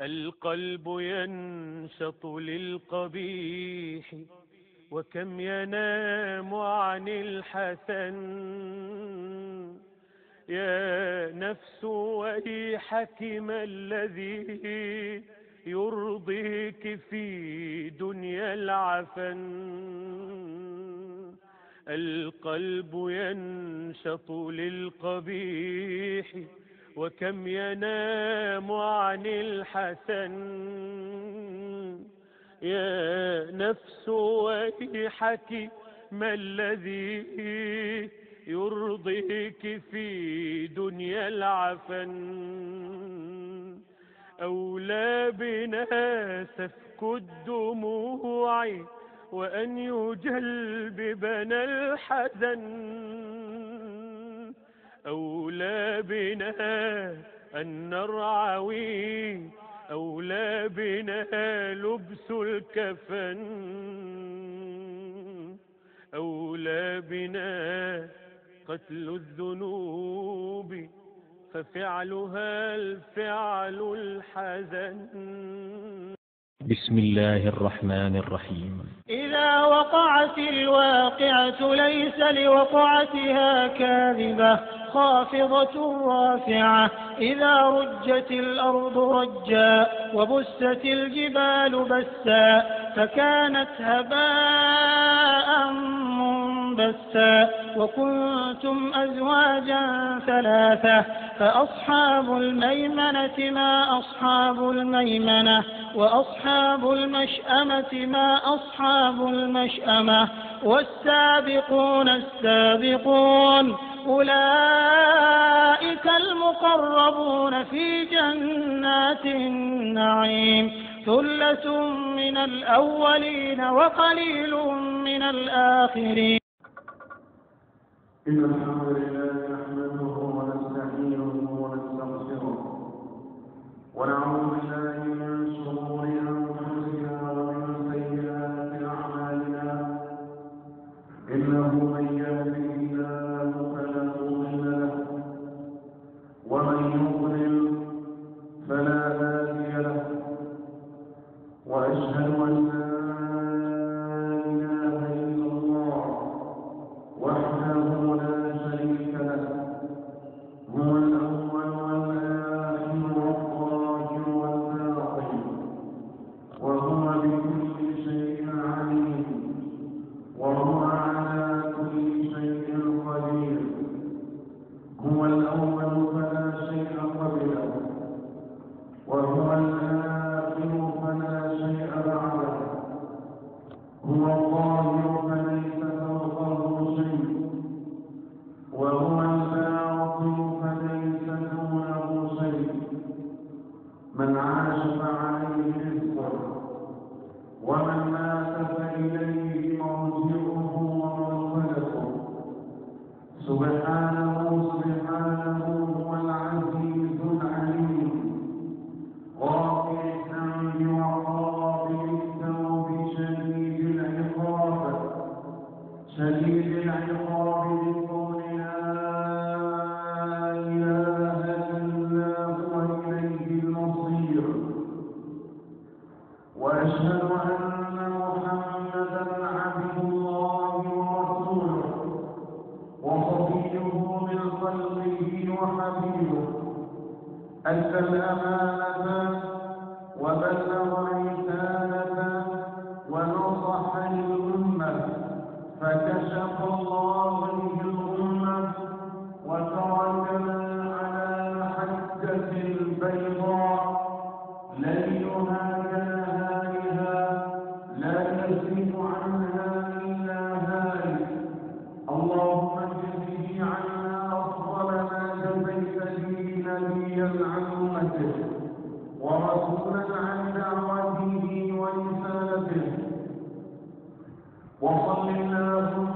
القلب ينشط للقبيح وكم ينام عن الحسن. يا نفس ويحك ما الذي يرضيك في دنيا العفن. القلب ينشط للقبيح وكم ينام عن الحسن يا نفس ويحك ما الذي يرضيك في دنيا العفن أولى بنا سفك الدموع وأن يجلببنا الحزن أولى بنا أن نرعوي أولى بنا لبس الكفن أولى بنا قتل الذنوب ففعلها الفعل الحزن. بسم الله الرحمن الرحيم. إذا وقعت الواقعة ليس لوقعتها كاذبة خافضة رافعة. إذا رجت الأرض رجا وبست الجبال بسا فكانت هباء منبسا. وكنتم أزواجا ثلاثة فأصحاب الميمنة ما أصحاب الميمنة. وأصحاب المشأمة ما أصحاب المشأمة والسابقون السابقون أولئك المقربون في جنات النعيم ثلة من الأولين وقليل من الآخرين إن الحمد لله نحمده ونستعينه ونستغفره ونعوذ وصل اللهم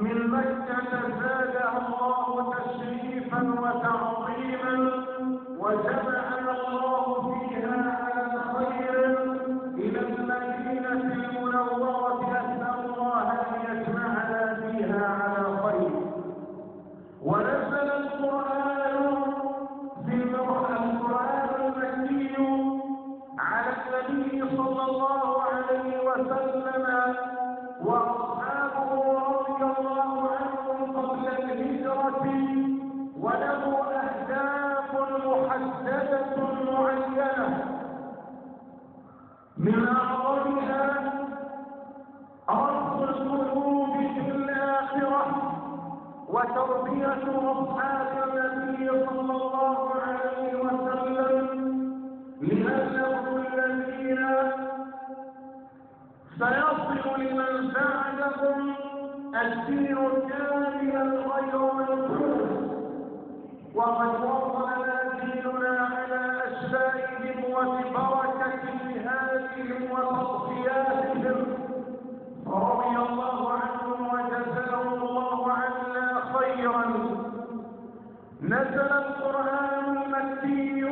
من مكة زادها الله تشريفا وتعظيما وجمعنا الله فيها من أعظمها رفض القلوب في الآخرة وتربية أصحاب النبي صلى الله عليه وسلم لأنهم الذين سيصل لمن بعدهم الدين الكامل غير منصوص وقد وصلنا ديننا أشبائهم وببركة جهادهم وتصفياتهم رضي الله عنهم وجزاهم الله عنا خيرا. نزل القرآن المكي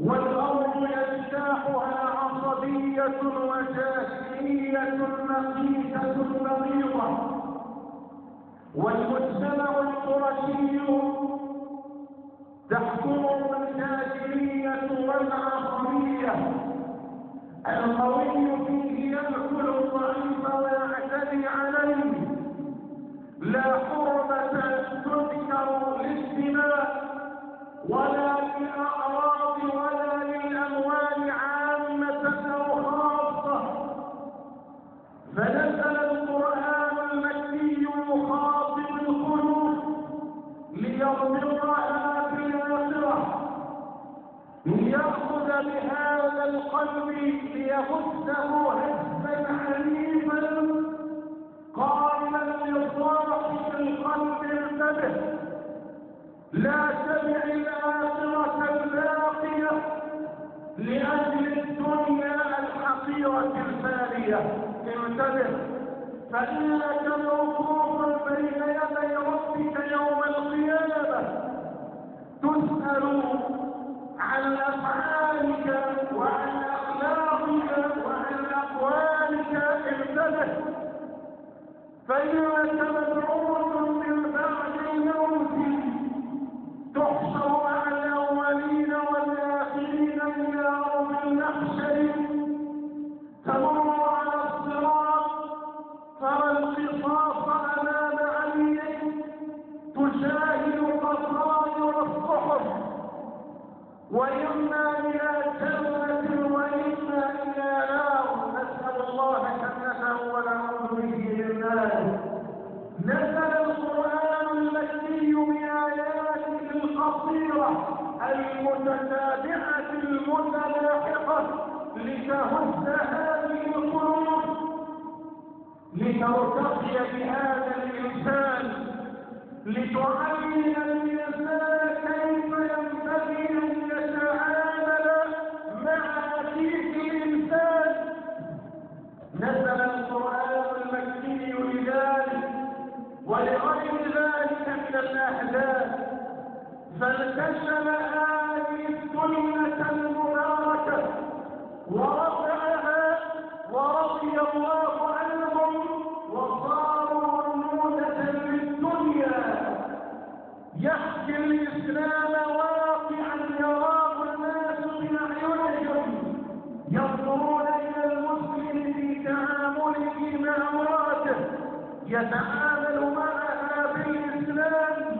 والأرض يجتاحها عصبية وجاهلية مقيتة بغيضة والمجتمع القرشي تحكمه الجاهلية والعصبية القوي فيه يأكل الضعيف ويعتدي عليه. لا حرمة تذكر للدماء ولا للأعراض ليأخذ بهذا القلب ليهزه هزا عنيفا قائلا لصاحب القلب انتبه لا تبع الآخرة الباقية لأجل الدنيا الحقيرة الفانية انتبه فإنك موقوف بين يدي ربك يوم القيامة. تسأل عن أفعالك وعن أخلاقك وعن أقوالك انتبه فإنك مدعوة من بعد الموت تحشر مع الأولين والآخرين إلى أرض المحشر وإما إلى جنة وإما إلى نار. نسأل الله جنته ونعوذ به من نار نزل القرآن المكي بآياته القصيرة المتتابعة المتلاحقة لتهز هذه القلوب لترتقي بهذا الإنسان لتعلم الإنسان كيف ينبغي نزل القرآن المكي لذلك ولغير ذلك من الأحداث. فالتزم هذه السنة المباركة ورفعها ورضي الله عنهم وصاروا نموذجا للدنيا. يحكي الإسلام واقعا يراه الناس بأعينهم ينظرون إلى مع امراته يتعامل معها بالإسلام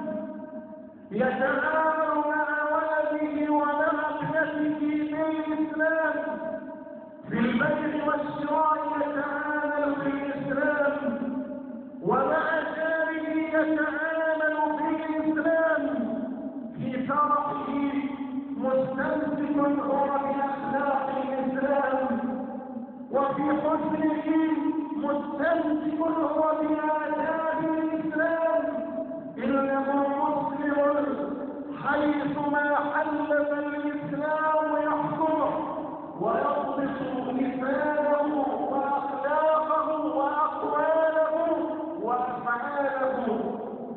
يتعامل مع ولده ومع ابنته بالإسلام في البيع والشراء يتعامل بالإسلام ومع جاره يتعامل بالإسلام في فرحه مستمسك هو بأخلاق الإسلام وفي حزنه الإسلام. إنه مسلم حيثما يحكمه لسانه وأخلاقه وأقواله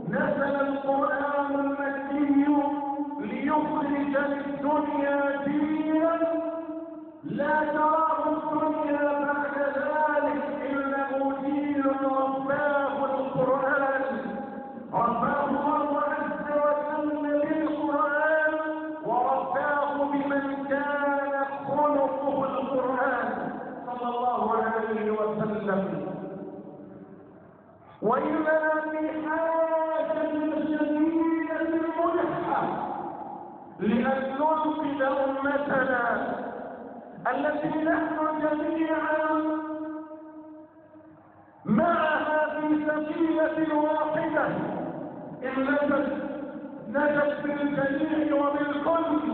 نزل القرآن المكي ليخرج للدنيا دينا. لا تراه الدنيا بعد وإذا في حاجة شديدة ملحة لأن ننقذ أمتنا التي نحن جميعا معها في سفينة واحدة إن نجت نجت بالجميع وبالكل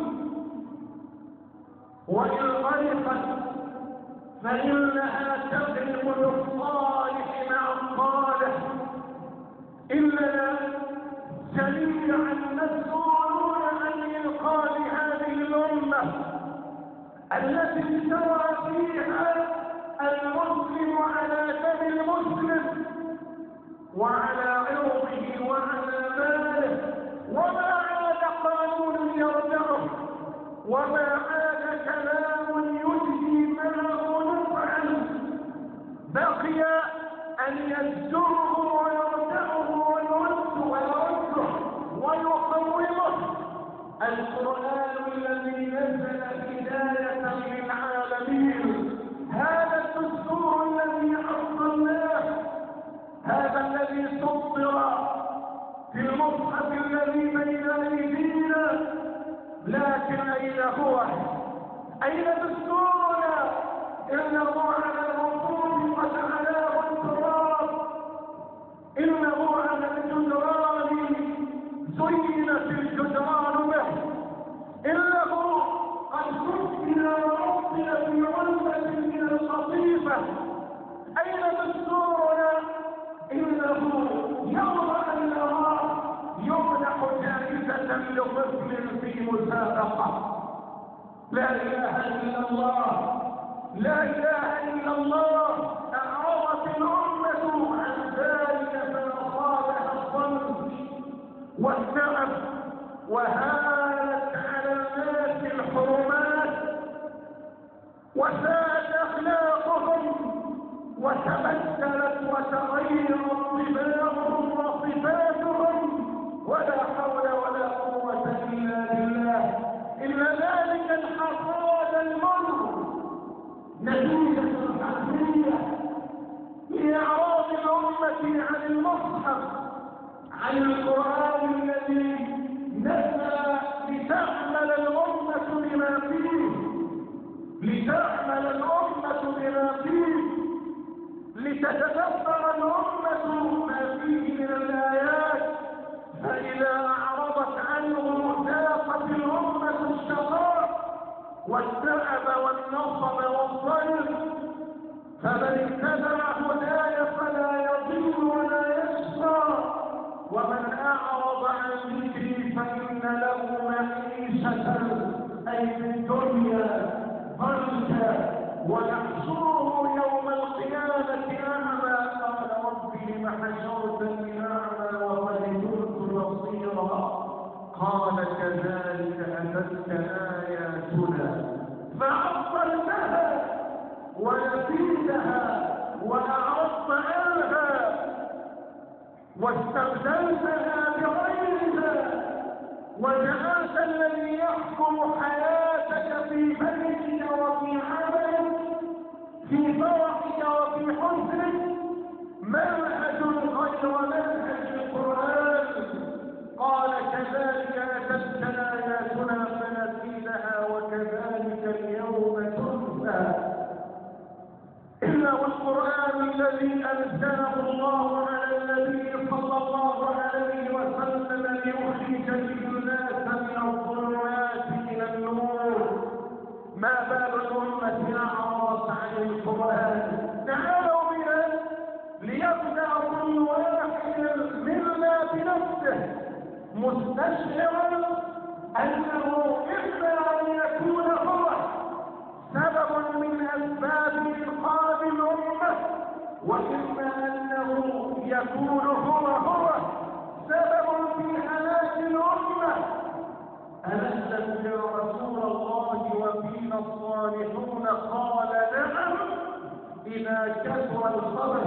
وإن غرقت فإنها تغلب للصالح مع الصالح إننا جميعا مسؤولون عن إنقاذ هذه الأمة التي سوى فيها المسلم على دم المسلم وعلى عرضه وعلى ماله وما عاد قانون يرجعه وما عاد كلام يجدي معه بقي أن يزجره ويرجعه ويرد ويرده ويقومه القرآن الذي نزل هداية للعالمين هذا الدستور الذي أرسلناه هذا الذي سطر في المصحف الذي بين أيدينا لكن أين هو؟ أين دستورنا؟ إنه على الرسول إنه على الجدران زينت الجدران به إنه قد سكن وربنا في علبة من أين دستورنا؟ إنه يوم أن نراه يمنح جائزة لطفل في مسابقة لا إله إلا الله لا إله إلا الله أعرضت الأمة عن ذلك فأصابها الصمت والتعب وهانت على الناس الحرمات وساءت أخلاقهم وتبدلت وتغيرت طباعهم وصفاتهم ولا حول ولا قوة إلا بالله. إن ذلك الحصاد المر نتيجة حزية لإعراض الأمة عن المصحف عن القرآن الذي نزل لتعمل الأمة بما فيه لتعمل الأمة بما فيه لتتدبر الأمة ما فيه من الآيات فإذا أعرضت عنه ذاقت الأمة الشقاء والتعب والنصب والضيق فمن اتبع هداي فلا يضل ولا يشقى. ومن أعرض عن ذكري فإن له معيشة أي في الدنيا ضنكا. ونحشره يوم القيامة أعمى. قال رب لم حشرتني أعمى. قال كذلك أتتك آياتنا فعطلتها ونسيتها وأعرضت عنها واستبدلتها بغيرها وجعلت الذي يحكم حياتك في بيتك وفي عملك في فرحك القرآن الذي أنزله الله على النبي صلى الله عليه وسلم ليخرج الناس من الظلمات إلى النور. ما بال الأمة أعرضت عن القرآن؟ تعالوا بنا ليبدأ كل واحد منا بنفسه مستشعرا أنه إما أن يكون هو سبب من أسباب إنقاذ الأمة وإما أنه يكون هو هو سبب في هلاك الأمة. ألست يا رسول الله وفينا الصالحون قال نعم إذا كثر الخبر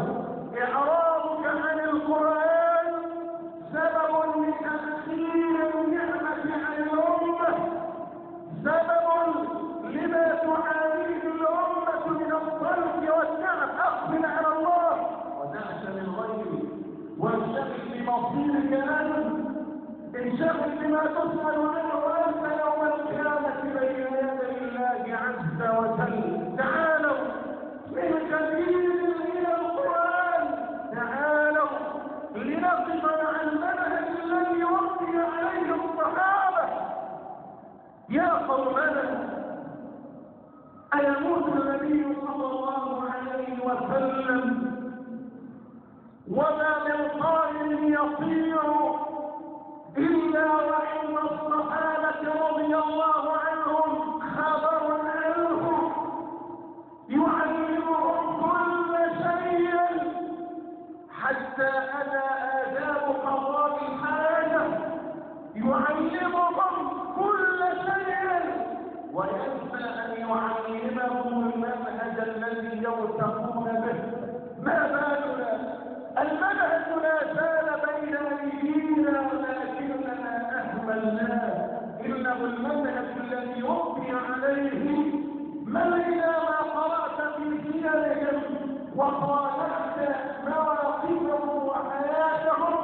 إعراضك عن القرآن سبب لتأخير النعمة عن الأمة. سبب لما تعانيه الأمة من الضلك والتعب أقبل على الله. ودعك للغير وانشغل بمصيرك أنت. انشغل بما تسأل عنه أنت يوم القيامة بين يدي الله عز وجل. تعالوا. من جديد إلى القرآن. تعالوا. لنقف مع المنهج الذي وصي عليه الصحابة. يا قومنا. الذي النبي صلى الله عليه وسلم وما من طائر يطير إلا وعند الصحابة رضي الله عنهم خبر عنه يعلمهم كل شيء حتى أتى آداب قضاء الحاجة يعلمهم كل شيء وينسى أن يعلمهم المنهج يرتقون به. ما بالنا؟ المنهج لا زال بين أيدينا لكننا أهملناه. إنه المنهج الذي ربي عليه من إذا ما قرأت في سيرهم وقارأت مواقفهم وحياتهم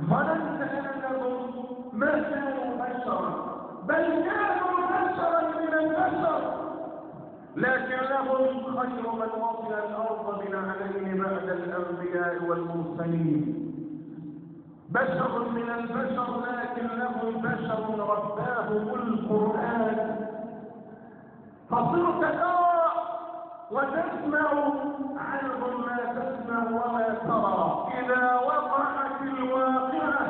ظننت أنهم ما كانوا بشرا بل كانوا بشرا من البشر. لكن لهم خير من وصل الأرض من عليه بعد الأنبياء والمرسلين. بشر من البشر لكن لهم بشر رباهم القرآن فصرت ترى وتسمع عنهم ما تسمع وما ترى. إذا وقعت الواقعة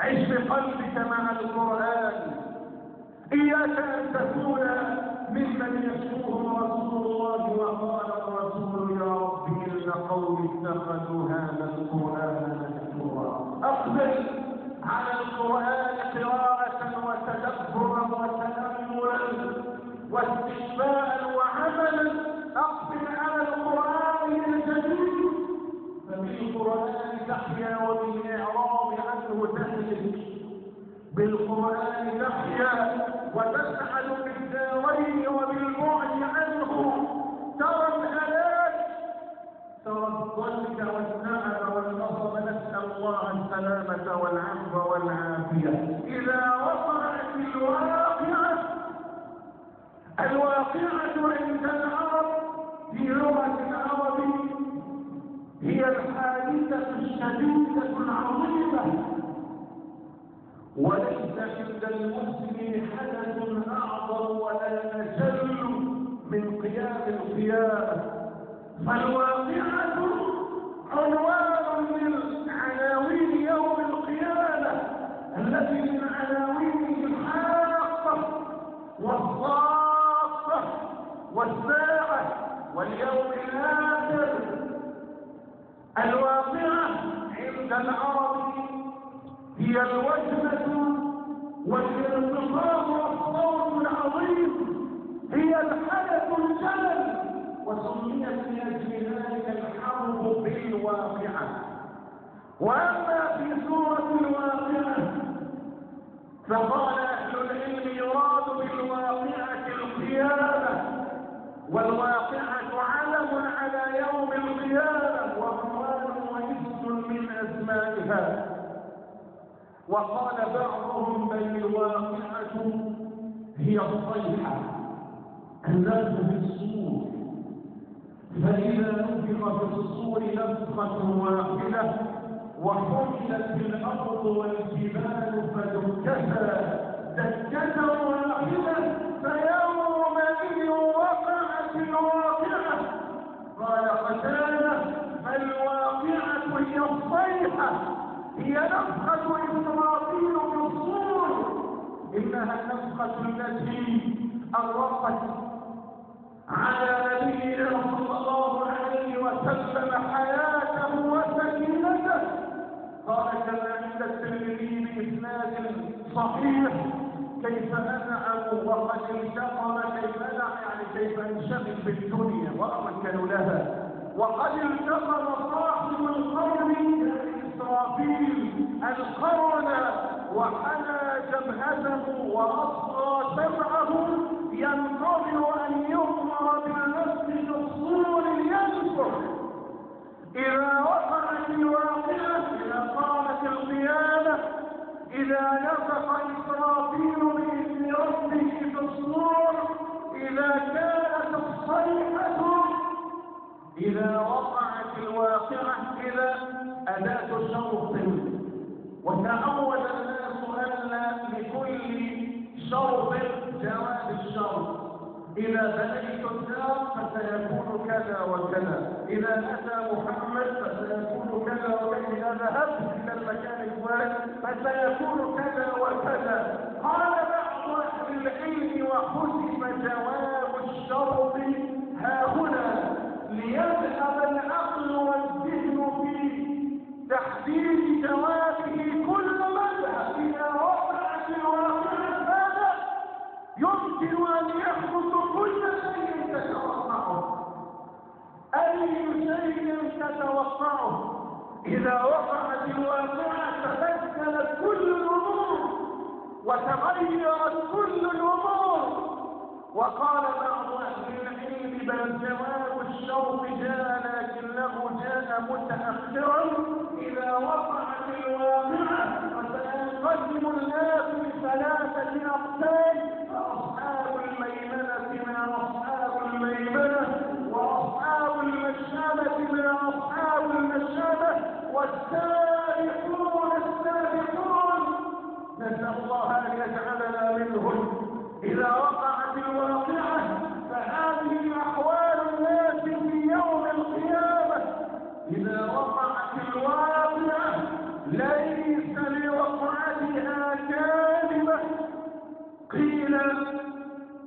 عش بقلبك مع القرآن. إياك أن تكون ممن يشكوهم رسول الله وقال الرسول يا رب إن قومي اتخذوا هذا القرآن مهجورا أقبل على القرآن قراءة وتدبرا وتأملا واستشفاء وعملا. أقبل على القرآن الجديد. فبالقرآن تحيا وبالإعراض عنه تهلك بالقرآن تحيا وتسعد بالدارين وبالبعد عنه. ترى الهلاك ترى الضنك والنعم والنصب نسأل الله السلامة والعفو والعافية. إذا وقعت الواقعة الواقعة عند العرب في لغة العرب هي الحادثة الشديدة العظيمة. وليس عند المسلم حدث اعظم ولا أجل من قيام القيامة. فالواقعة عنوان من عناوين يوم القيامة التي من عناوينه الحاقه والصاخه والساعة واليوم الآخر. الواقعة عند العرب هي الوجنة والانتصاب والصوت العظيم هي الحدث الجلل وسميت من أجل ذلك الحرب بالواقعة. وأما في سورة الواقعة فقال أهل العلم يراد بالواقعة القيامة والواقعة علم على يوم القيامة وعنوان واسم من أسمائها. وقال بعضهم بل الواقعة هي الصيحة الناس في الصور فإذا نفخ في الصور نفخة واحدة وحملت الأرض والجبال فدكتا دكة واحدة فيومئذ وقعت الواقعة. قال قتادة فالواقعة هي الصيحة. هي نفخة إسرافيل في الصور. إنها النفخة التي أرقت على نبينا صلى الله عليه وسلم حياته وسكينته. قال كما عند الترمذي بإسناد صحيح. كيف أنعم وقد التقم كيف أنعم يعني كيف انشغل بالدنيا وأمكن لها. وقد التقم صاحب القرن إسرافيل القرن وحنى جبهته وأصغى سمعه ينتظر أن يؤمر بالنفس الصور لينفخ. إذا وقعت الواقعة إذا قامت القيامة إذا نفخ إسرافيل بإذن ربه في الصور إذا كانت الصيحة إذا وقعت الواقعة إذا أداة شرط وتعود الناس أن لكل شرط جواب الشرط إذا بنيت الدار فسيكون كذا وكذا. إذا أتى محمد فسيكون كذا وكذا. إذا ذهبت إلى المكان الفلاني فسيكون كذا وكذا. قال بعض أهل العلم وحسب جواب الشرط ها هنا ليذهب العقل والذهن في تحديد جوابه كل مذهب إذا وقعت الواقعة هذا يمكن أن يحدث كل شيء تتوقعه. أي شيء تتوقعه؟ إذا وقعت الواقعة تبدلت كل الأمور وتغيرت كل الأمور. وقال بعض أهل العلم بل جواب الشرط جاء لكنه جاء متأخرا. إذا وقعت الواقعة فسينقسم الناس لثلاثة أقسام. أصحاب الميمنة مع أصحاب الميمنة وأصحاب المشأمة مع أصحاب المشأمة والسابقون السابقون. نسأل الله أن يجعلنا منهم. إذا وقعت الواقعة فهذه أحوال الناس في يوم القيامة. إذا وقعت الواقعة ليس لوقعتها كاذبة. قيل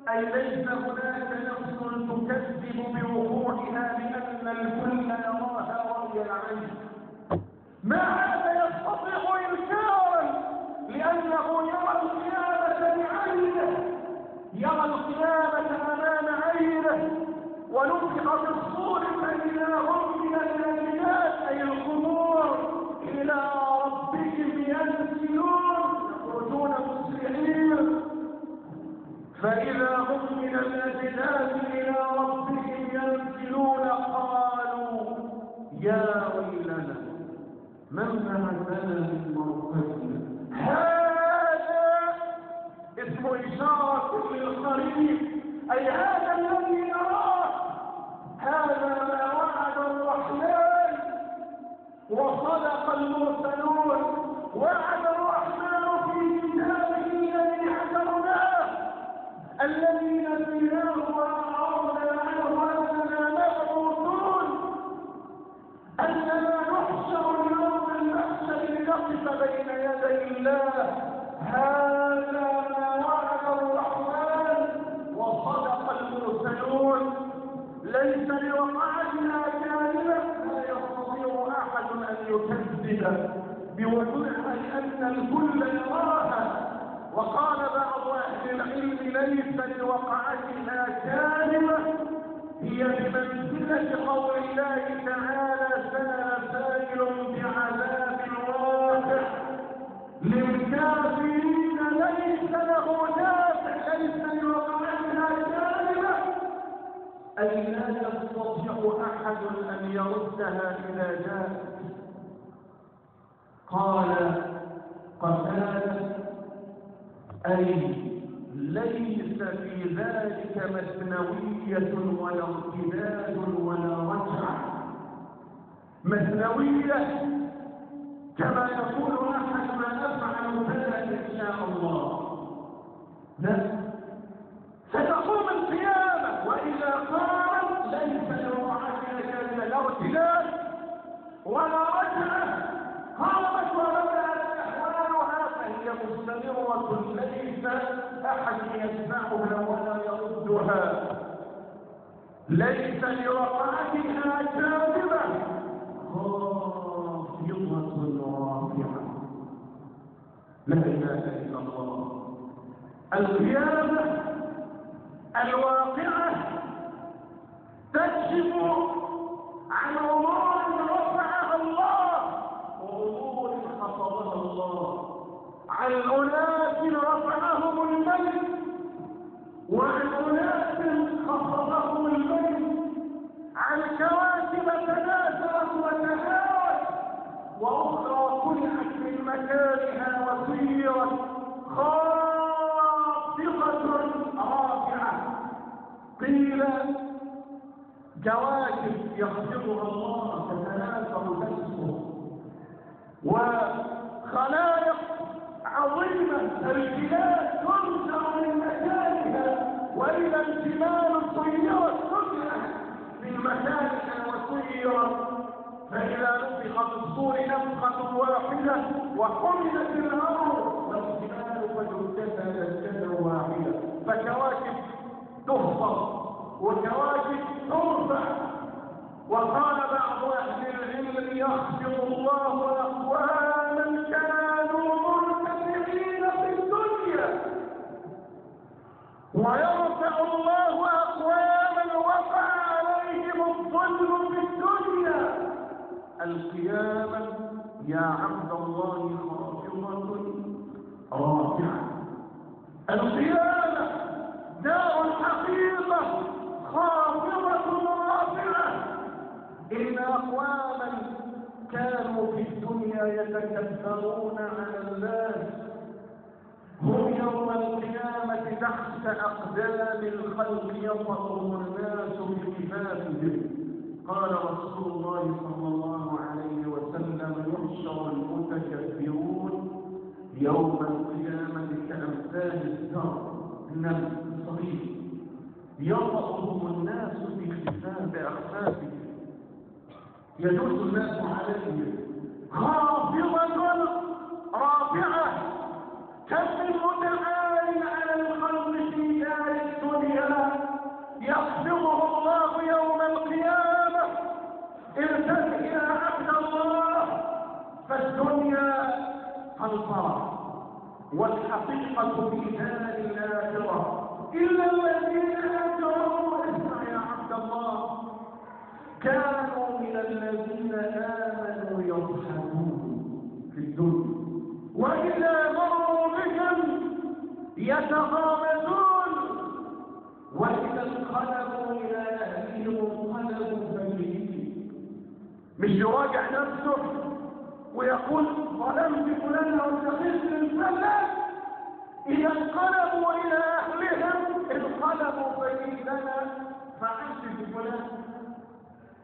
أي ليس هناك نفس تكذب بوقوعها لأن الكل يراها رأي العين ما هذا يستطيع إنكارا لأنه يرى القيامة يرى القيامة أمام عينه ونفخ في الصور فإذا هم من الأجداد أي القبور إلى ربهم ينزلون يخرجون مسرعين فإذا هم من الأجداد إلى ربهم ينزلون قالوا يا ويلنا من بعثنا من مرقدنا؟ اسم إشارة للقريب أي هذا الذي نراه هذا ما وعد الرحمن. وصدق المرسلون وعد الرحمن في كتابه الذي حذرناه الذي نسيناه وأعرضنا عنه أننا مبعوثون أننا نحشر يوم المحشر لنقف بين يدي الله هذا ما وعد الرحمن وصدق المرسلون ليس لوقعتنا كاذبة لا يستطيع أحد أن يكذب بوجودها لأن الكل يراها. وقال بعض أهل العلم ليس لوقعتها كاذبة هي بمنزلة قول الله تعالى سنة سائل بعذاب واقع للكافرين ليس له دافع ليس لوقعتها أي لا يستطيع أحد أن يردها إذا جاءت قال قتال. أي ليس في ذلك مثنوية ولا ارتداد ولا رجعة مثنوية كما يقول أحد ما أفعل كذا إن شاء الله. لا. ستقوم القيامة وإذا قامت ليس لوقعتها كلمة لا ارتداد ولا رجعة قامت وبدأت أحوالها فهي مستمرة ليس أحد يسمعها ولا يردها. ليس لوقعتها كاذبة خافضة رافعة. لا إله إلا الله. القيامة الواقعة تكشف عن أمور رفعها الله. وأمور خطبها الله. عن أناس رفعهم الملك. وعن أناس خطبهم الملك. عن كواكب تناثرت وتهاوت. وأخرى طلعت من مكانها وسيرت. خافضة قيل كواكب يخفضها الله تتناثر تسقط وخلائق عظيمة البلاد تنزع من مكانها وإذا الجبال سيرت سجنا من مكانها وسيرت فإذا نفخ في الصور نفخة واحدة وحملت الأرض والجبال فجدتها دكة واحدة. فكواكب تهبط وكواكب ترفع وقال بعض أهل العلم يخفض الله أقواما كانوا مرتفعين في الدنيا. ويرفع الله أقواما وقع عليهم الظلم في الدنيا. القيامة يا عبد الله خافضة رافعة القيامة دار الحقيقة. خافضة رافعة إن أقواما كانوا في الدنيا يتكبرون على الناس هم يوم القيامة تحت أقدام الخلق يطأهم الناس بكفافهم قال رسول الله صلى الله عليه وسلم يحشر المتكبرون يوم القيامة كأمثال الزهر. النمل الصغير يطأهم الناس بخفاف أخفافهم يجوز الناس عليهم. خافضة رافعة كم من متعال على الخلق في دار الدنيا. يخفضه الله يوم القيامة. ارتد يا عبد الله. فالدنيا قنطرة والحقيقة في دار الآخرة. إلا الذين اسمع يا عبد الله. كانوا من الذين آمنوا يضحكون في الدنيا وإذا مروا بهم يتغامزون. وإذا انقلبوا إلى أهلهم انقلبوا فكهين مش يراجع نفسه ويقول ظلمت فلان أو سخرت من فلان إذا انقلبوا إلى أهلهم انقلبوا فكهنا فعشت بفلان.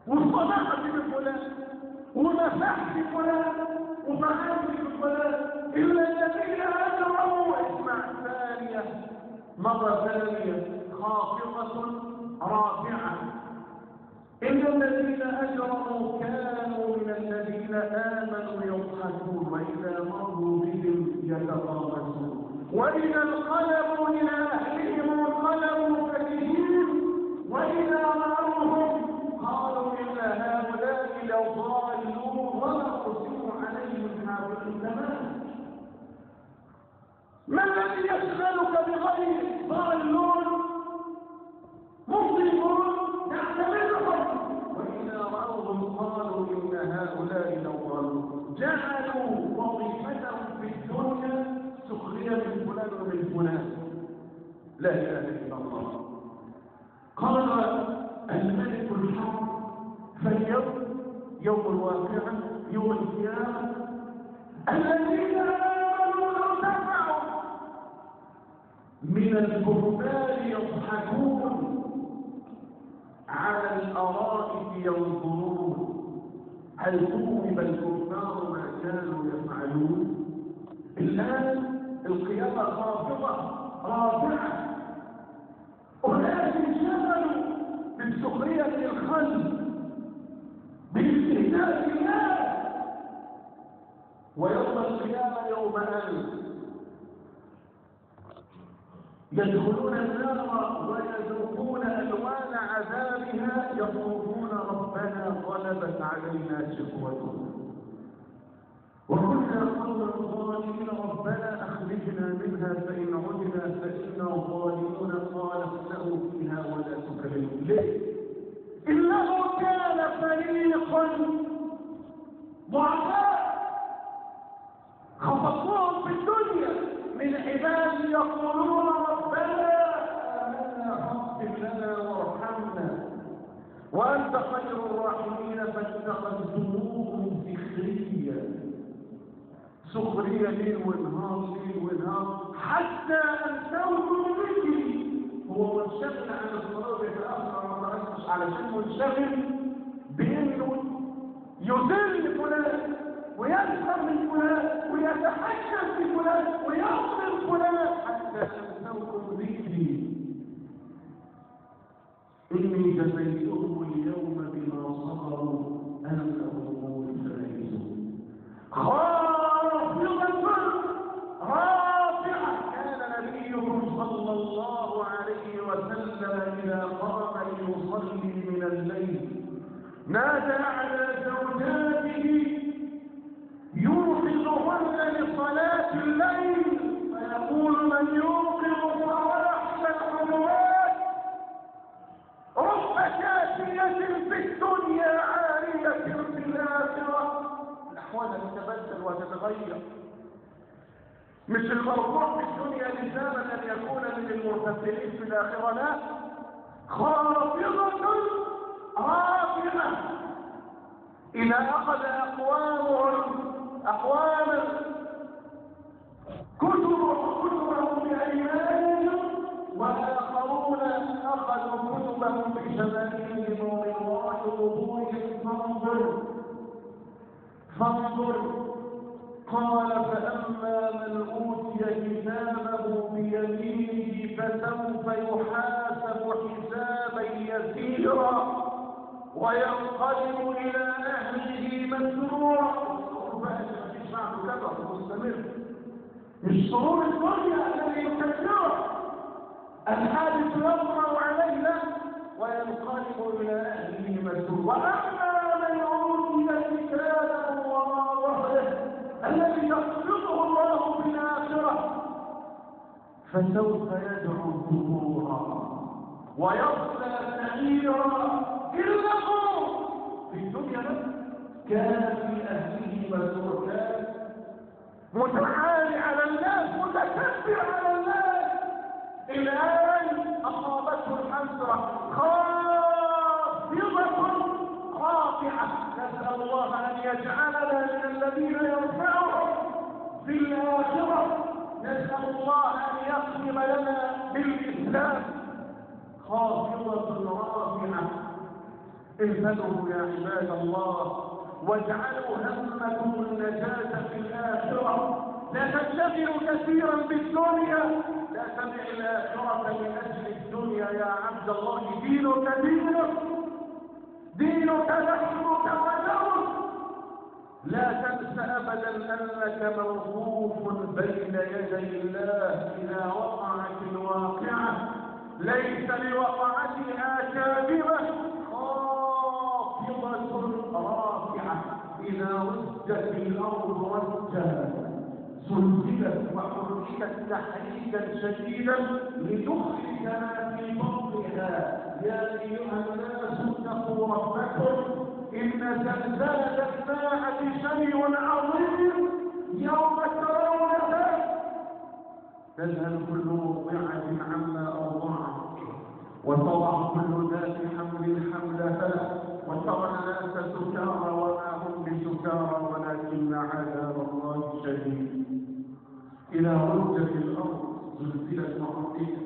وصنعت بفلان. ومسحت فلان. وفعلت بفلان إلا الذين أجرموا اسمع ثانية. مرة ثانية خافضة رافعة. إن الذين أجرموا كانوا من الذين آمنوا يضحكون وإذا مروا بهم يتغامزون وإذا انقلبوا إلى أهلهم انقلبوا فكهين. وإذا رأوهم قالوا إن هؤلاء لضالون وما أرسلوا عليهم حافظين تماما ما الذي يشغلك بغير ضالون؟ مظلمون تعتبرهم وإذا رأوهم قالوا إن هؤلاء لضالون جعلوا وظيفتهم في الدنيا سخرية من فلان لا إله إلا الله. قال الملك الحق فاليوم يوم الواقعة يوم القيامة الذين آمنوا ارتفعوا من الكفار يضحكون على الأرائك ينظرون. هل ثوب الكفار ما كانوا يفعلون؟ الآن القيامة خافضة رافعة. أناس انشغلوا بالسخرية الخلق بالاستهزاء بالله ويوم القيامة يوم أن يدخلون النار ويذوقون ألوان عذابها يطلبون ربنا غلبت علينا شقوتنا وكنا قوما ظالمين ربنا أخرجنا منها فإن عدنا فإنا ظالمون قال اخلقوا فيها ولا تكلموا ليه؟ إنه كان فريق ضعفاء. خطفوهم في الدنيا. من عباد يقولون ربنا آمنا فاغفر لنا وارحمنا. وأنت خير الراحمين فاتخذتموهم سخريا سخرية ليل ونهار ليل ونهار حتى أنسوه ذكري هو منشغل عن الصلاة يتأخر على علشان منشغل. بأنه يذل فلان وينفر من فلان ويتحكم في فلان ويغفر فلان. حتى أنسوه ذكري إني جزيتهم اليوم بما صبروا أنهم هم الفائزون. نادى على زوجاته يوقظهن لصلاة الليل فيقول من يوقظ فأحسن الحلوات رب كاسية في الدنيا عارية في الآخرة. الأحوال تتبدل وتتغير. مش المرفوع في الدنيا لزاما أن يكون من المرتفعين في الآخرة لا. خافضة رافعة إذا أخذ أقوامهم أقواما كتب كتبهم بأيمانهم والآخرون أخذوا كتبهم بشمالهم ومن وراء ظهورهم فانظر فانظر. قال فأما من أوتي كتابه بيمينه فسوف يحاسب حسابا يسيرا. وينقلب إلى أهله مسرورا. سرور الدنيا الذي يكثره الحادث يطرأ علينا. وينقلب إلى أهله مسرورا. وأما من أوتي كتابه وراء ظهره الذي يقصده الله في الآخرة فسوف يدعو ثبورا. ويصلى سعيرا. إنه في الدنيا كان في أهله مسرورا متعالي على الناس متكبر على الناس. الآن أصابته الحسرة خافضة رافعة نسأل الله أن يجعلنا من الذين يرفعهم في الآخرة. نسأل الله أن يختم لنا بالإسلام. خافضة رافعة. اهتدوا يا عباد الله واجعلوا همكم النجاة في الآخرة. لا تشتغلوا كثيرا بالدنيا لا تبع الآخرة من أجل الدنيا يا عبد الله. دينك دينك. دينك لحمك ودمك لا تنس أبدا أنك موقوف بين يدي الله إذا وقعت الواقعة. ليس لوقعتها كاذبة. خافضة رافعة إذا رجت الأرض رجا زلزلت وحركت تحريكا شديدا لتخرج ما في بطنها يا أيها الناس اتقوا ربكم إن زلزلة الساعة شيء عظيم يوم ترونها تذهل كل مرضعة عما أرضعت وتضع كل ذات حمل حملها وترى الناس سكارى وما هم بسكارى ولكن عذاب الله شديد. إذا رجت الأرض زلزلت مرتين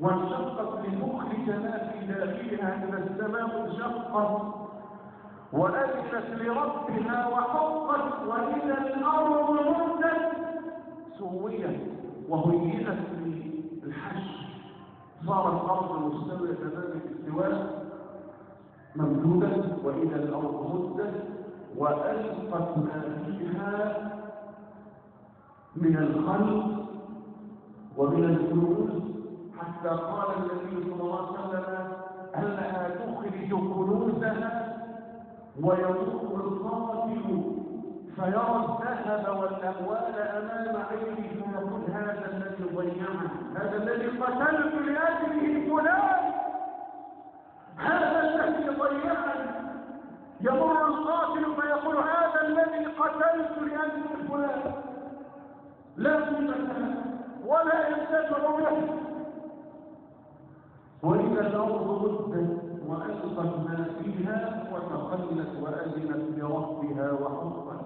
وانشقت لتخرج ما في داخلها إذا السماء انشقت وأذنت لربها وحقت وإذا الأرض مدت سويت وهيئت للحشر. صارت الأرض مستوية تمام الاستواء ممدودة وإذا الأرض مدت وألقت ما فيها من الخلق ومن الكنوز حتى قال النبي صلى الله عليه وسلم أنها تخرج كنوزها ويطوف القاتل فيرى الذهب والأموال أمام عينه فيقول هذا الذي ضيعه هذا الذي قتلت لأجله فلان. هذا الذي ضيعني يمر القاتل فيقول هذا الذي قتلت لأجل فلان لا قيمة ولا ينتفع به وإذا الأرض مدت وألقت ما فيها وتخلت وأذنت لربها وحقت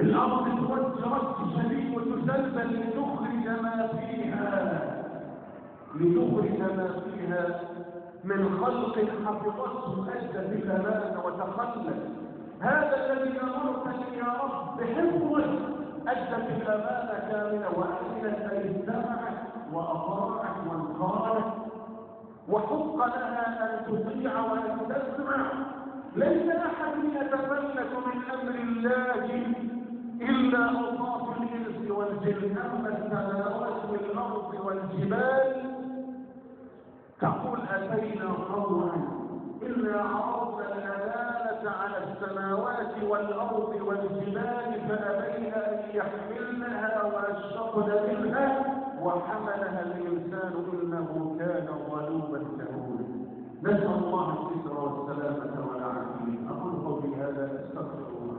الأرض توجه رد شديد وتزلزل لتخرج ما فيها. لتخرج ما فيها من خلق حفظته أدى بالأمان وتخلت هذا الذي أمرتني يا رب بحفظه أدت الأمانة كاملة وأذنت أي استمعت وأطاعت وانقادت وحق لها أن تطيع وأن تسمع. ليس أحد يتملك من أمر الله إلا أصاف الإنس والجن. أما السماوات والأرض والجبال تقول أتينا طوعا إنا عرضنا الأمانة على السماوات والأرض والجبال فأبين أن يحملنها وأشفقن منها وحملها الإنسان إنه كان ظلوما جهولا نسأل الله الستر والسلامة والعافية. أقول قولي هذا أستغفر الله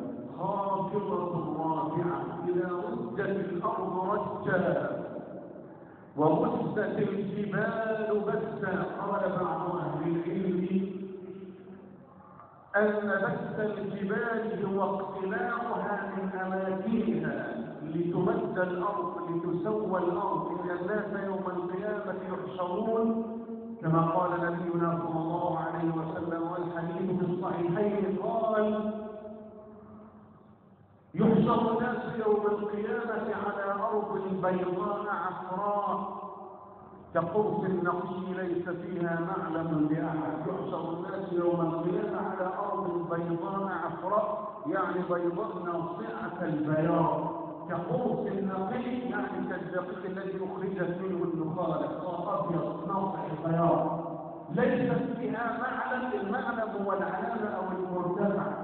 خافضة رافعة إذا رجت الأرض رجا. وبست الجبال بسا. قال بعض أهل العلم أن بس الجبال هو اقتلاعها من أماكنها لتمد الأرض لتسوى الأرض. إن الناس يوم القيامة يحشرون كما قال نبينا صلى الله عليه وسلم والحديث في الصحيحين قال يحشر الناس يوم القيامة على أرض بيضاء عفراء كقرص النقي ليس فيها معلم لأحد. يحشر الناس يوم القيامة على أرض بيضاء عفراء يعني بيضاء ناصعة البياض. كقرص النقي يعني كالدقيق الذي أخرجت منه النخالة أبيض ناصع البياض. ليست فيها معلم المعلم هو العلامة أو المرتفع.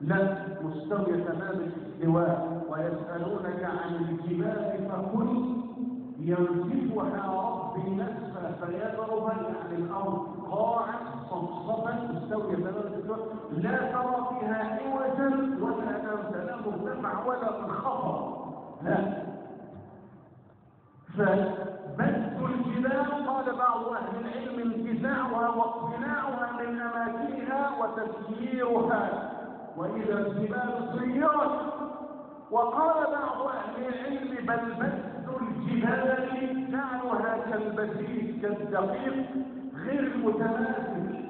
لا مستوية تمام الاستواء ويسألونك عن الجبال فقل ينسفها ربي نسفا فيذرها يعني الأرض قاعا صفصفا مستوية تمام لا ترى فيها عوجا ولا أمسا لا مرتفع ولا منخفض لا. فبث الجبال قال بعض أهل العلم انتزاعها واقتناعها من أماكنها وتسييرها. وإذا الجبال سيرت وقال بعض أهل العلم بل بث الجبال جعلها كالبسيط كالدقيق غير متماسك.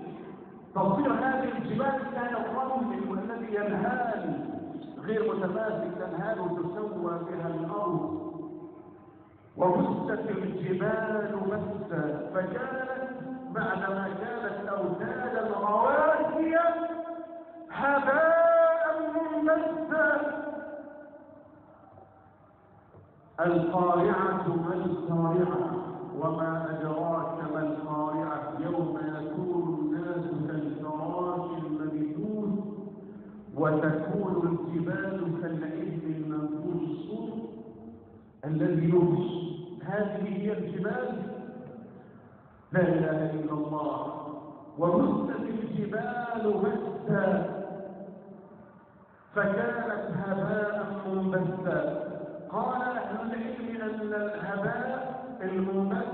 تصير هذه الجبال كالرمل والذي ينهال غير متماسك تنهال تسوى بها الأرض. وبست الجبال بسا فكانت بعدما كانت أوتادا رواسيا القارعة ما القارعة وما أدراك ما القارعة؟ يوم يكون الناس كالفراش المبثوث وتكون الجبال كالعهن المنفوش. الذي يبش هذه هي الجبال؟ لا إله إلا الله. وبست الجبال بسا فكانت هباء منبثا. قال أهل العلم أن الهباء المنبث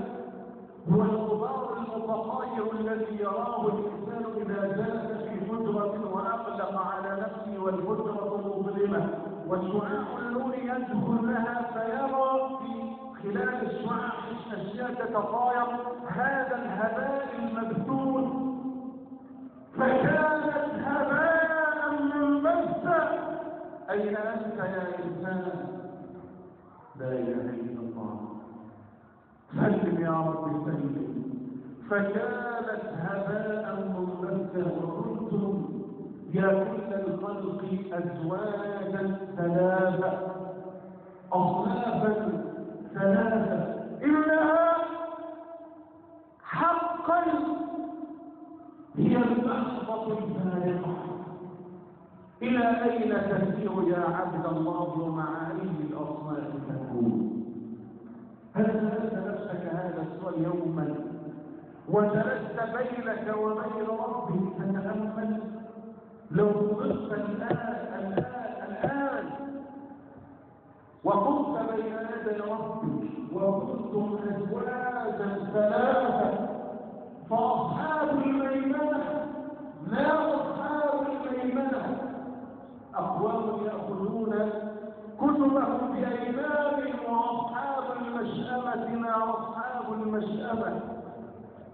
هو الغبار المتطاير الذي يراه الإنسان إذا جلس في حجرة وأغلق على نفسه والحجرة مظلمة وشعاع النور يدخل لها فيرى في خلال الشعاع أشياء تتطاير هذا الهباء المبثوث فكانت هباء منبثا. أين أنت يا إنسان؟ لا إله إلا الله. سلم يا رب سلم فكانت هباء منبثا وكنتم يا كل الخلق أزواجا ثلاثة. أصنافا ثلاثة. إنها حقا هي اللحظة الفارقة. إلى أين تسير يا عبد الله ومع أي الأصناف؟ تكون هل سألت نفسك هذا السؤال يوما وجلست بينك وبين ربك تتأمل لو وقفت الآن الآن الآن وقمت بين يدي ربك وكنتم أزواجا ثلاثة فأصحاب الميمنة ما أصحاب الميمنة أقوام يأخذون كتبهم بأيمانهم وأصحاب المشأمة ما أصحاب المشأمة.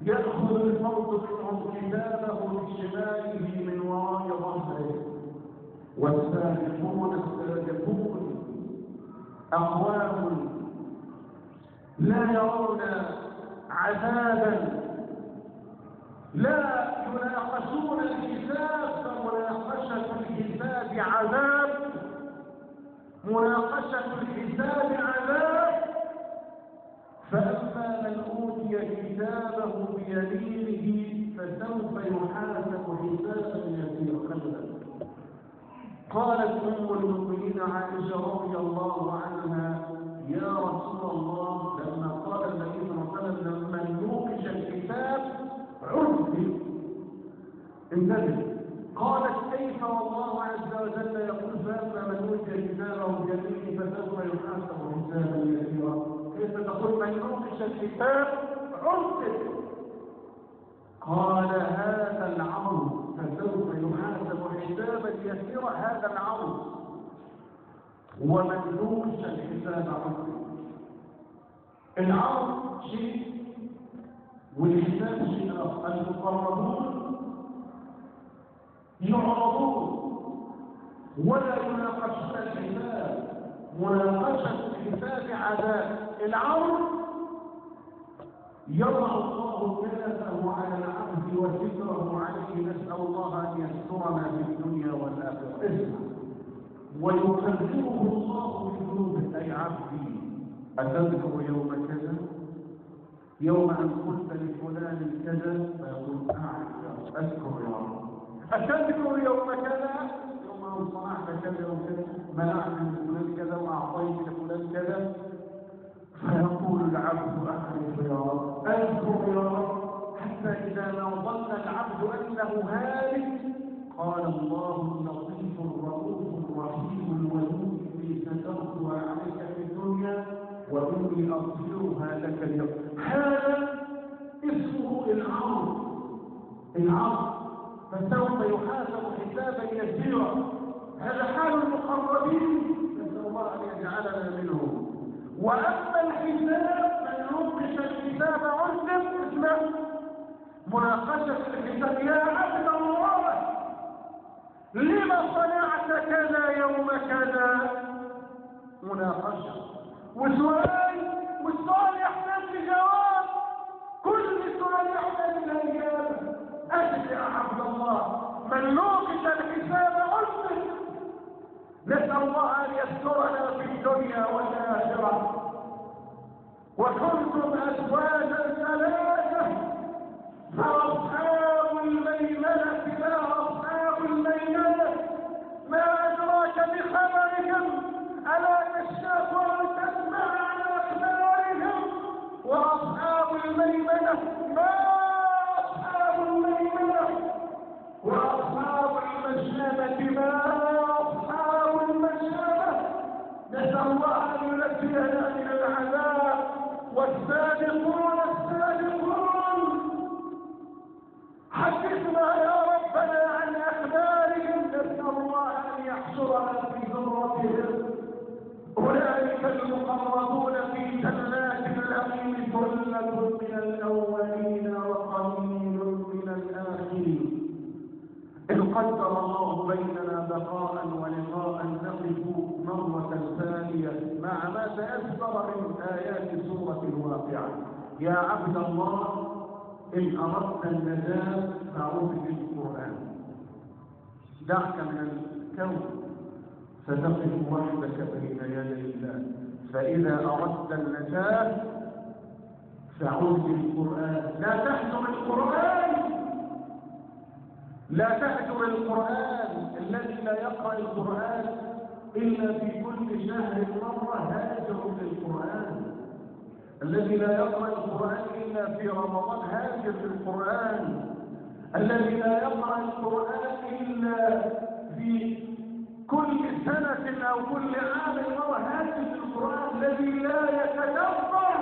يأخذ الفرد منهم كتابه بشماله من وراء ظهره. والسابقون السابقون أقوام لا يرون عذابا. لا يناقشون الحساب فمناقشة الحساب عذاب مناقشة الحساب عذاب فأما من أوتي كتابه بيمينه فسوف يحاسب حسابا يسيرا. قالت أم المؤمنين عائشة رضي الله عنها يا رسول الله لما قال النبي صلى الله عليه وسلم لما نوقش الكتاب عذب انتبه. قالت كيف والله عز وجل يقول فأما من أوتي كتابه بيمينه فسوف يحاسب حسابا يسيرا كيف تقول؟ من نوقش الكتاب عذب قال هذا العرض فسوف يحاسب حسابا يسيرا هذا العرض. ومن نوقش الحساب عذب العرض شيء والحساب شيء المقربون يعرضون. ولا يناقشون الحساب مناقشة الحساب عذاب. العرض يضع الله كلفه على العبد وذكره عليه نسأل الله أن يسترنا في الدنيا والآخرة. اسمع الله بذنوبه. أي عبدي أتذكر يوم كذا؟ يوم أن قلت لفلان كذا فيقول أعرف أذكر يا رب. أتذكر يوم كذا يوم صنعت كذا. وكذا منعت من فلان كذا وأعطيت لفلان كذا. فيقول العبد أعرف يا رب أذكر يا رب حتى إذا ما ظن العبد أنه هالك قال الله اللطيف الرؤوف الرحيم الودود في سترتها عليك في الدنيا وإني أغفرها لك اليوم. هذا اسمه العرض. العرض. فسوف يحاسب حسابا يسيرا هذا حال المقربين. نسأل الله أن يجعلنا منهم. وأما الحساب من نوقش الحساب عذب اسمه مناقشة الحساب يا عبد الله لما صنعت كذا يوم كذا؟ مناقشة. وسؤال والسؤال يحتاج لجواب كل سؤال يحتاج لإجابة أجل يا عبد الله. من نوقش الحساب عذب نسأل الله أن يسترنا في الدنيا والآخرة. وكنتم أزواجا ثلاثة. فأصحاب الميمنة ما أصحاب الميمنة. ما أدراك بخبرهم؟ ألا تشاف أن تسمع عن أخبارهم؟ وأصحاب الميمنة ما وأصحاب ما أصحاب نسأل الله أن من العذاب. حدثنا يا ربنا عن نسأل الله أن في أولئك المقربون في جنات النعيم ثلة من الأولين. قدر الله بيننا بقاء ولقاء نقف مرة ثانية مع ما تيسر من آيات سورة الواقعة. يا عبد الله إن أردت النجاة فأعوذ بالقرآن. دعك من الكون. ستقف وحدك بين يدي الله. فإذا أردت النجاة فعوذ بالقرآن. لا تحجر القرآن! لا تهجر القرآن الذي لا يقرأ القرآن إلا في كل شهر مرة هاجر للقرآن الذي لا يقرأ القرآن إلا في رمضان هاجر القرآن الذي لا يقرأ القرآن إلا في كل سنة أو كل عام مرة هاجر القرآن الذي لا يتدبر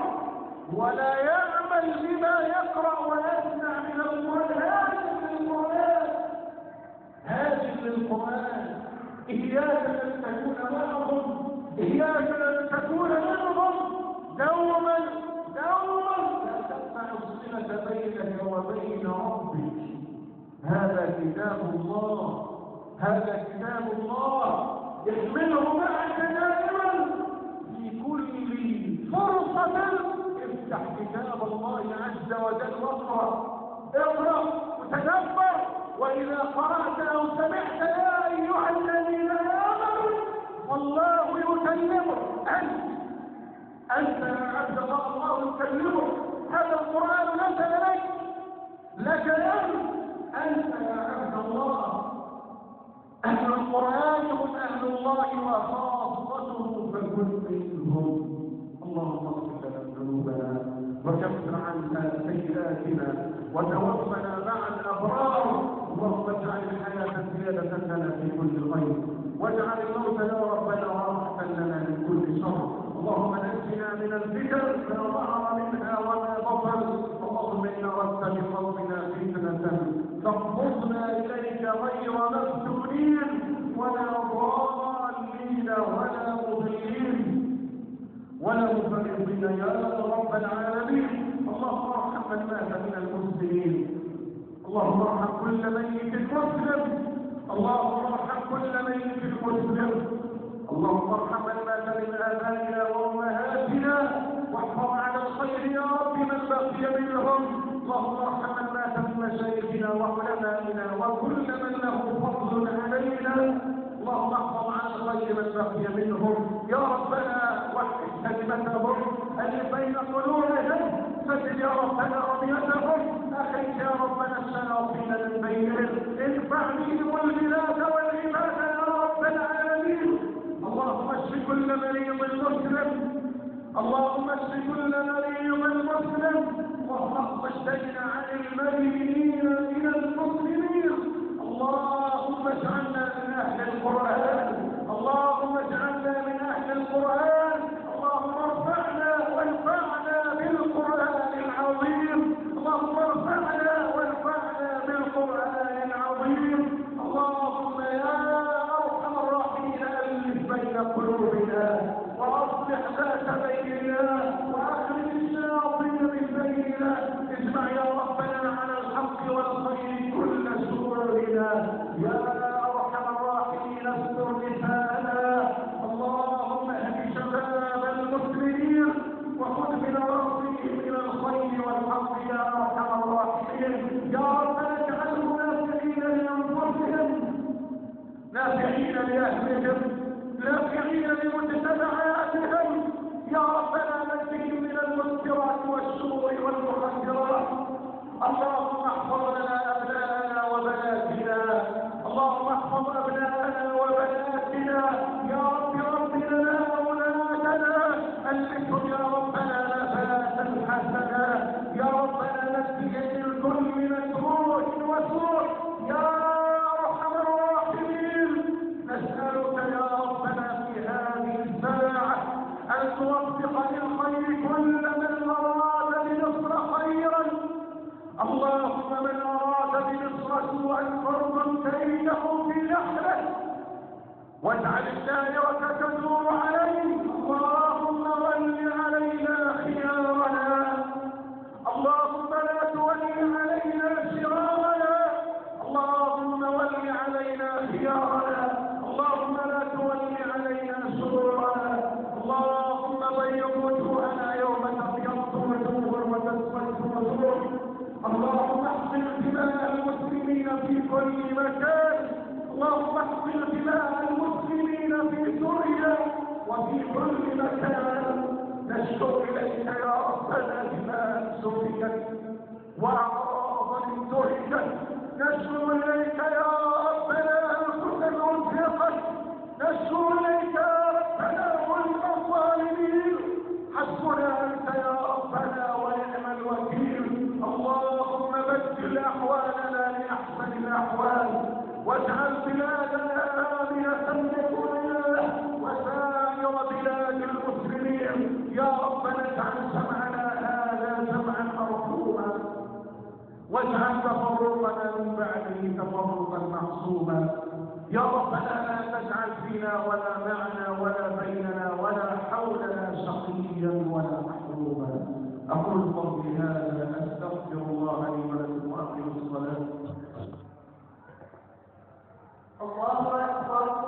ولا يعمل بما يقرأ ويسمع من القرآن هاجر للقرآن إياك أن تكون معهم. إياك أن تكون منهم دوما دوما لا تقطع الصلة بينك وبين ربك. هذا كتاب الله. هذا كتاب الله. احمله معك دائما. في كل فرصة افتح كتاب الله عز وجل واقرأ. اقرأ وتدبر وإذا قرأت أو سمعت يا أيها الذين آمنوا والله يكلمك أنت أنت يا عبد الله الله يكلمك. هذا القرآن نزل لك لك أنت يا عبد الله. أهل القرآن هم أهل الله وخاصته فكن منهم اللهم اغفر لنا ذنوبنا وكفر عنا سيئاتنا وتوفنا مع الأبرار. اللهم اجعل الحياة زيادة لنا في كل خير. واجعل الموت يا ربنا راحة لنا من كل شر. اللهم نجنا من الفتن ما ظهر منها وما بطن. اللهم إن أردت بقومنا فتنة فاقبضنا إليك غير مفتونين ولا ضالين ولا مضلين. ولا مفرطين يا رب العالمين. اللهم ارحم من مات من المسلمين. اللهم ارحم كل ميت مسلم. اللهم ارحم كل ميت مسلم. اللهم ارحم من مات من آبائنا وأمهاتنا. واحفظ على الخير يا رب من بقي منهم. اللهم ارحم من مات من مشايخنا وعلمائنا وكل من له فضل علينا. اللهم احفظ على الخير من بقي منهم. يا ربنا وحد كلمتهم. ألف بين قلوبهم. سجد يا ربنا رضيتهم. اخرج يا ربنا الشياطين من بينهم ادفع بهم البلاد والعباد يا رب العالمين. اللهم اشف كل مريض مسلم. اللهم اشف كل مريض مسلم. واحفظ الدين عن المدينين من المسلمين. نافعين لمجتمعاتهم يا ربنا نجهم من المسكرات والشرور والمخدرات اللهم احفظ لنا أبناءنا وبناتنا. اللهم احفظ أبناءنا وبناتنا. فرضا كيده في نحره واجعل الدائرة تدور عليه. اللهم ول علينا خيارنا. اللهم لا تولي علينا شرارنا. اللهم ول علينا خيارنا اللهم لا تولي علينا شرورنا اللهم بيض وجوهنا يوم تبيض وجوه وتسود وجوه اللهم احسن دماء المسلمين في كل مكان. اللهم احسن دماء المسلمين في سوريا وفي كل مكان. نشكو إليك يا ربنا دماء سوريا يا ربنا اجعل سمعنا هذا سمعا مرحوما. واجعل تفرقنا من بعده تفرقا معصوما. يا ربنا لا تجعل فينا ولا معنا ولا بيننا ولا حولنا شقيا ولا محروما. أقول قولي هذا أستغفر الله لي ولكم وأقم الصلاة. الله أكبر.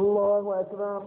الله أكبر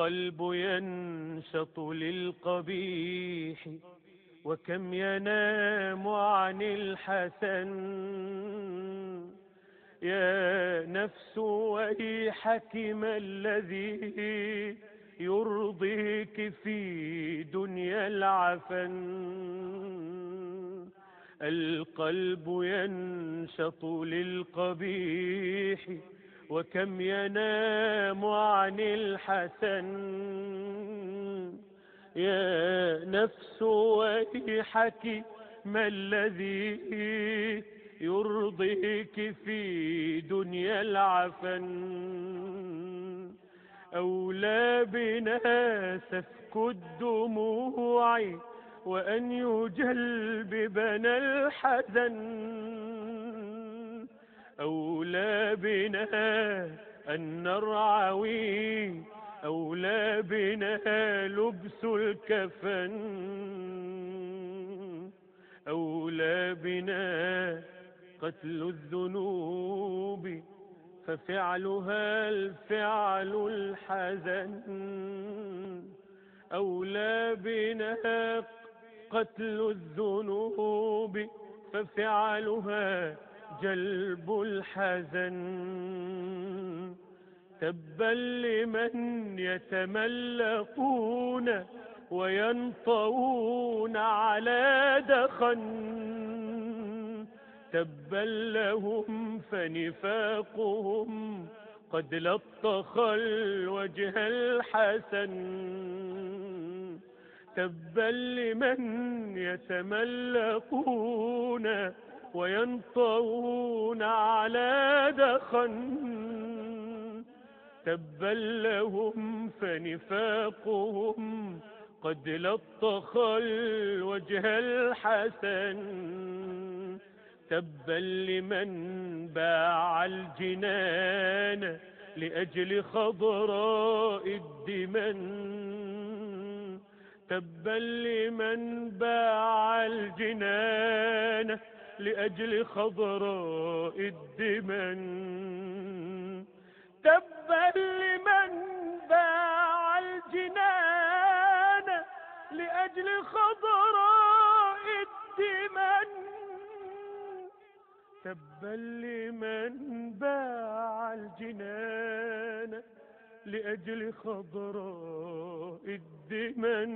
القلب ينشط للقبيح وكم ينام عن الحسن. يا نفس ويحك ما الذي يرضيك في دنيا العفن. القلب ينشط للقبيح وكم ينام عن الحسن يا نفس ويحك ما الذي يرضيك في دنيا العفن أولى بنا سفك الدموع وأن يجلببنا الحزن أولى بنا أن نرعوي أولى بنا لبس الكفن أولى بنا قتل الذنوب ففعلها الفعل الحزن أولى بنا قتل الذنوب ففعلها جلب الحزن تبا لمن يتملقون وينطوون على دخن تبا لهم فنفاقهم قد لطخ الوجه الحسن تبا لمن يتملقون وينطوون على دخن تبا لهم فنفاقهم قد لطخ الوجه الحسن تبا لمن باع الجنان لأجل خضراء الدمن تبا لمن باع الجنان لأجل خضراء الدمن. تبا لمن باع الجنان لأجل خضراء الدمن. تبا لمن باع الجنان لأجل خضراء الدمن.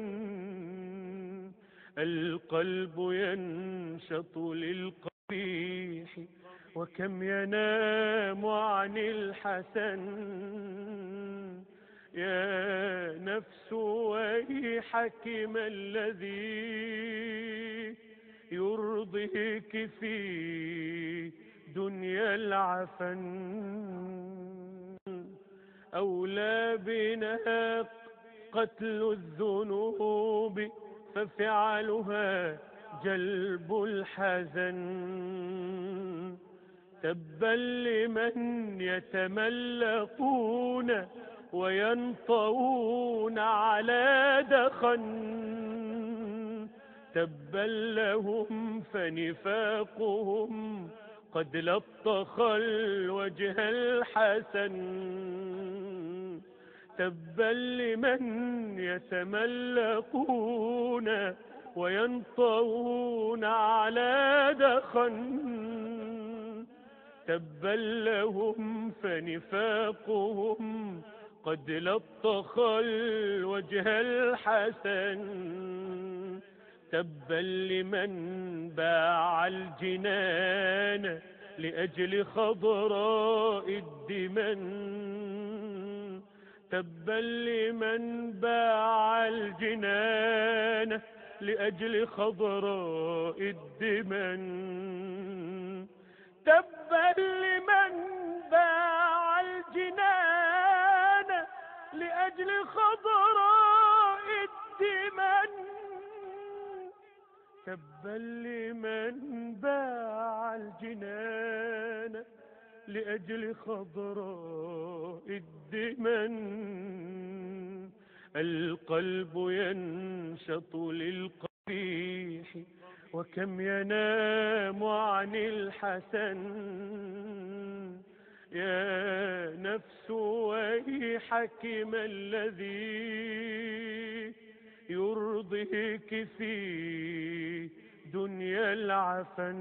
القلب ينشط للقبيح وكم ينام عن الحسن. يا نفس ويحك ما الذي يرضيك في دنيا العفن. أولى بنا قتل الذنوب ففعلها جلب الحزن. تبا لمن يتملقون وينطوون على دخن. تبا لهم فنفاقهم قد لطخ الوجه الحسن. تبا لمن يتملقون وينطوون على دخن. تبا لهم فنفاقهم قد لطخ الوجه الحسن. تبا لمن باع الجنان لأجل خضراء الدمن. تبا لمن باع الجنان لأجل خضراء الدمن. تبا لمن باع الجنان لأجل خضراء الدمن. تبا لمن باع الجنان لأجل خضراء الدمن. القلب ينشط للقبيح وكم ينام عن الحسن. يا نفس ويحك ما الذي يرضيك في دنيا العفن.